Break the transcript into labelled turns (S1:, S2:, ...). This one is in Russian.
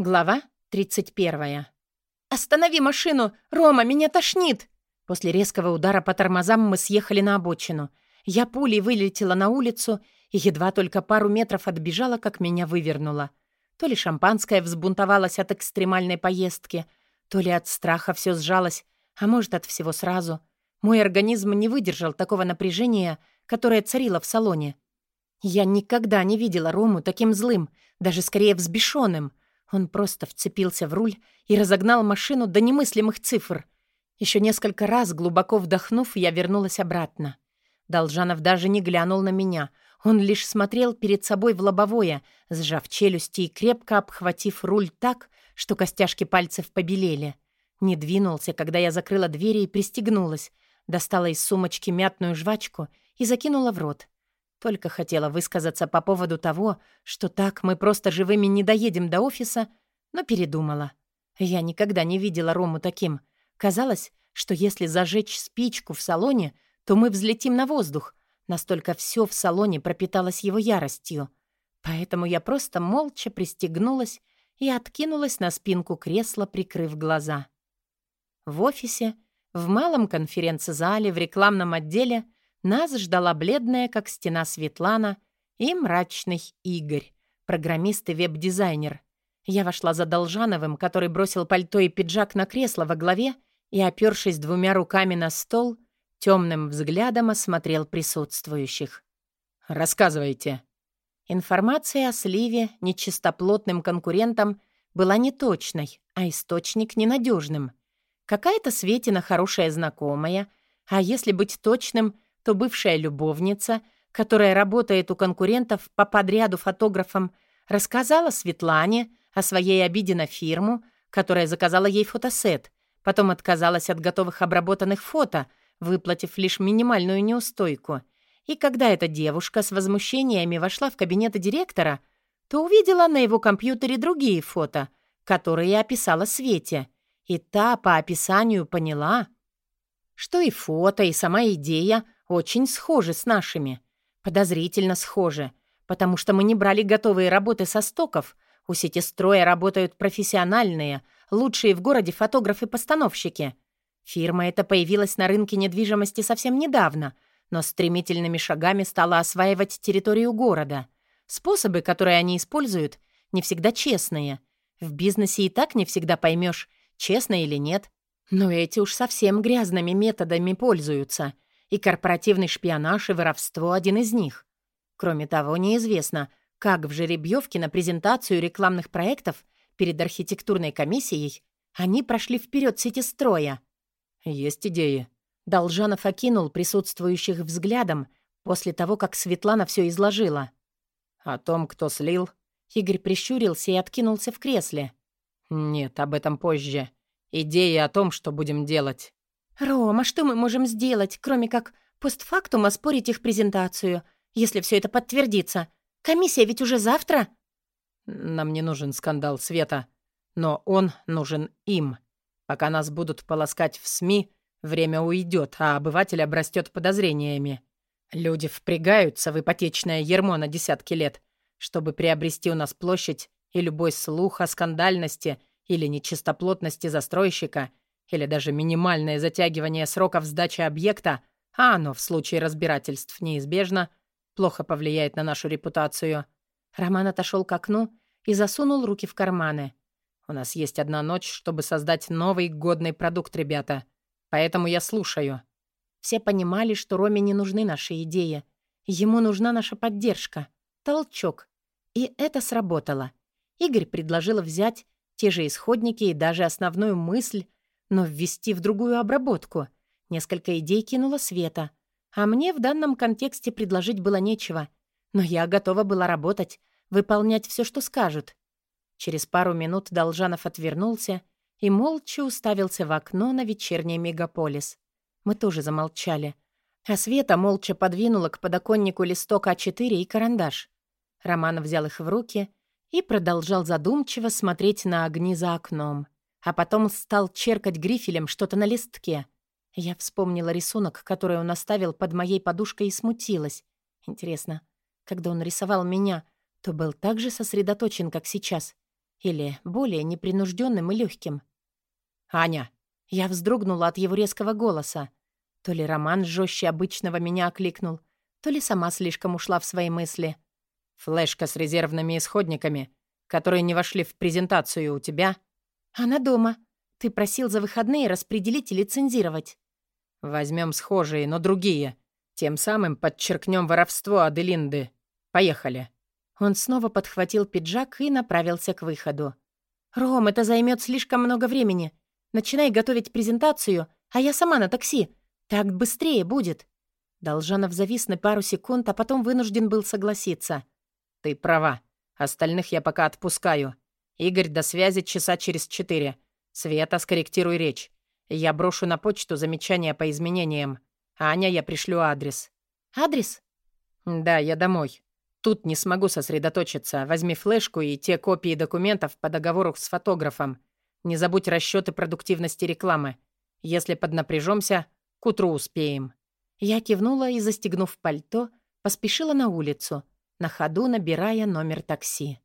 S1: Глава 31. «Останови машину! Рома, меня тошнит!» После резкого удара по тормозам мы съехали на обочину. Я пулей вылетела на улицу и едва только пару метров отбежала, как меня вывернуло. То ли шампанское взбунтовалось от экстремальной поездки, то ли от страха все сжалось, а может, от всего сразу. Мой организм не выдержал такого напряжения, которое царило в салоне. Я никогда не видела Рому таким злым, даже скорее взбешенным — он просто вцепился в руль и разогнал машину до немыслимых цифр. Еще несколько раз, глубоко вдохнув, я вернулась обратно. Должанов даже не глянул на меня. Он лишь смотрел перед собой в лобовое, сжав челюсти и крепко обхватив руль так, что костяшки пальцев побелели. Не двинулся, когда я закрыла двери и пристегнулась, достала из сумочки мятную жвачку и закинула в рот. Только хотела высказаться по поводу того, что так мы просто живыми не доедем до офиса, но передумала. Я никогда не видела Рому таким. Казалось, что если зажечь спичку в салоне, то мы взлетим на воздух. Настолько все в салоне пропиталось его яростью. Поэтому я просто молча пристегнулась и откинулась на спинку кресла, прикрыв глаза. В офисе, в малом конференц-зале, в рекламном отделе — нас ждала бледная, как стена Светлана, и мрачный Игорь, программист и веб-дизайнер. Я вошла за Должановым, который бросил пальто и пиджак на кресло во главе и, опершись двумя руками на стол, темным взглядом осмотрел присутствующих. «Рассказывайте». Информация о сливе нечистоплотным конкурентам была неточной, а источник ненадежным. Какая-то Светина хорошая знакомая, а если быть точным — то бывшая любовница, которая работает у конкурентов по подряду фотографам, рассказала Светлане о своей обиде на фирму, которая заказала ей фотосет, потом отказалась от готовых обработанных фото, выплатив лишь минимальную неустойку. И когда эта девушка с возмущениями вошла в кабинет директора, то увидела на его компьютере другие фото, которые описала Свете. И та по описанию поняла, что и фото, и сама идея — очень схожи с нашими. Подозрительно схожи, потому что мы не брали готовые работы со стоков. У сети строя работают профессиональные, лучшие в городе фотографы-постановщики. Фирма эта появилась на рынке недвижимости совсем недавно, но стремительными шагами стала осваивать территорию города. Способы, которые они используют, не всегда честные. В бизнесе и так не всегда поймешь, честно или нет. Но эти уж совсем грязными методами пользуются — и корпоративный шпионаж и воровство один из них. Кроме того, неизвестно, как в жеребьевке на презентацию рекламных проектов перед архитектурной комиссией они прошли вперед сети строя. «Есть идеи». Должанов окинул присутствующих взглядом после того, как Светлана все изложила. «О том, кто слил?» Игорь прищурился и откинулся в кресле. «Нет, об этом позже. Идеи о том, что будем делать». «Рома, что мы можем сделать, кроме как постфактум оспорить их презентацию, если все это подтвердится? Комиссия ведь уже завтра?» «Нам не нужен скандал Света, но он нужен им. Пока нас будут полоскать в СМИ, время уйдет, а обыватель обрастет подозрениями. Люди впрягаются в ипотечное ермо на десятки лет, чтобы приобрести у нас площадь, и любой слух о скандальности или нечистоплотности застройщика — или даже минимальное затягивание сроков сдачи объекта, а оно в случае разбирательств неизбежно, плохо повлияет на нашу репутацию. Роман отошел к окну и засунул руки в карманы. «У нас есть одна ночь, чтобы создать новый годный продукт, ребята. Поэтому я слушаю». Все понимали, что Роме не нужны наши идеи. Ему нужна наша поддержка. Толчок. И это сработало. Игорь предложил взять те же исходники и даже основную мысль но ввести в другую обработку. Несколько идей кинула Света. А мне в данном контексте предложить было нечего. Но я готова была работать, выполнять все, что скажут. Через пару минут Должанов отвернулся и молча уставился в окно на вечерний мегаполис. Мы тоже замолчали. А Света молча подвинула к подоконнику листок А4 и карандаш. Роман взял их в руки и продолжал задумчиво смотреть на огни за окном а потом стал черкать грифелем что-то на листке. Я вспомнила рисунок, который он оставил под моей подушкой и смутилась. Интересно, когда он рисовал меня, то был так же сосредоточен, как сейчас? Или более непринужденным и легким. «Аня!» Я вздрогнула от его резкого голоса. То ли Роман жестче обычного меня окликнул, то ли сама слишком ушла в свои мысли. «Флешка с резервными исходниками, которые не вошли в презентацию у тебя?» «Она дома. Ты просил за выходные распределить и лицензировать». «Возьмем схожие, но другие. Тем самым подчеркнем воровство Аделинды. Поехали». Он снова подхватил пиджак и направился к выходу. «Ром, это займет слишком много времени. Начинай готовить презентацию, а я сама на такси. Так быстрее будет». Должанов завис на пару секунд, а потом вынужден был согласиться. «Ты права. Остальных я пока отпускаю. Игорь, до связи часа через четыре. Света, скорректируй речь. Я брошу на почту замечания по изменениям. Аня, я пришлю адрес». «Адрес?» «Да, я домой. Тут не смогу сосредоточиться. Возьми флешку и те копии документов по договору с фотографом. Не забудь расчеты продуктивности рекламы. Если поднапряжемся, к утру успеем». Я кивнула и, застегнув пальто, поспешила на улицу, на ходу набирая номер такси.